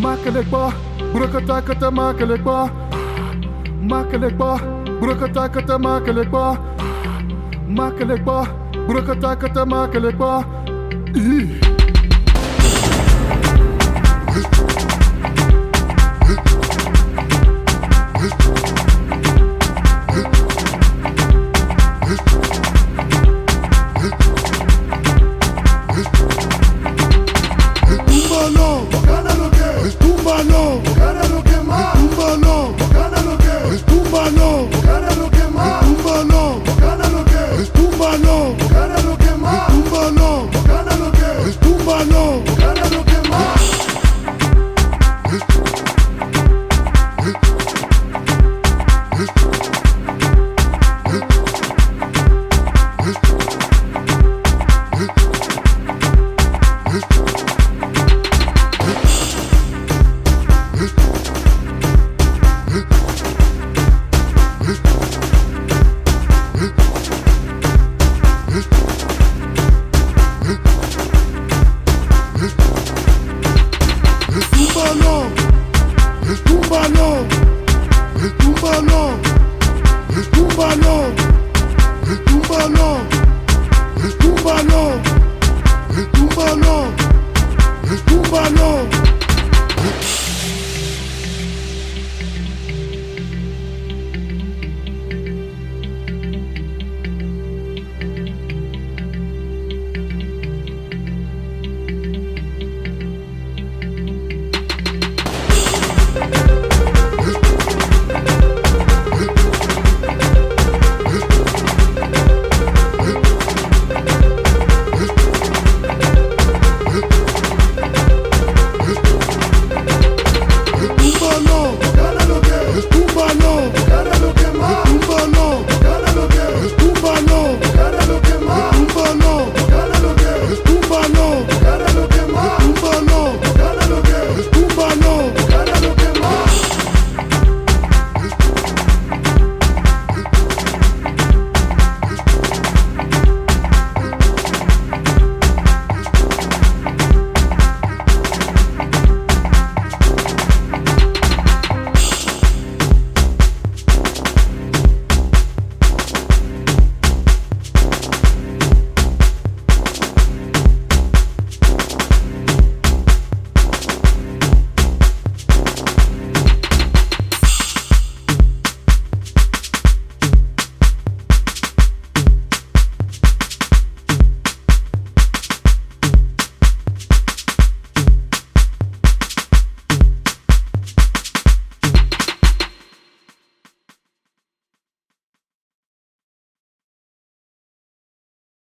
Makkelijkbaar, broekatakata makkelijkbaar. Makkelijkbaar, broekatakata makkelijkbaar. Makkelijkbaar, broekatakata makkelijkbaar. Ih.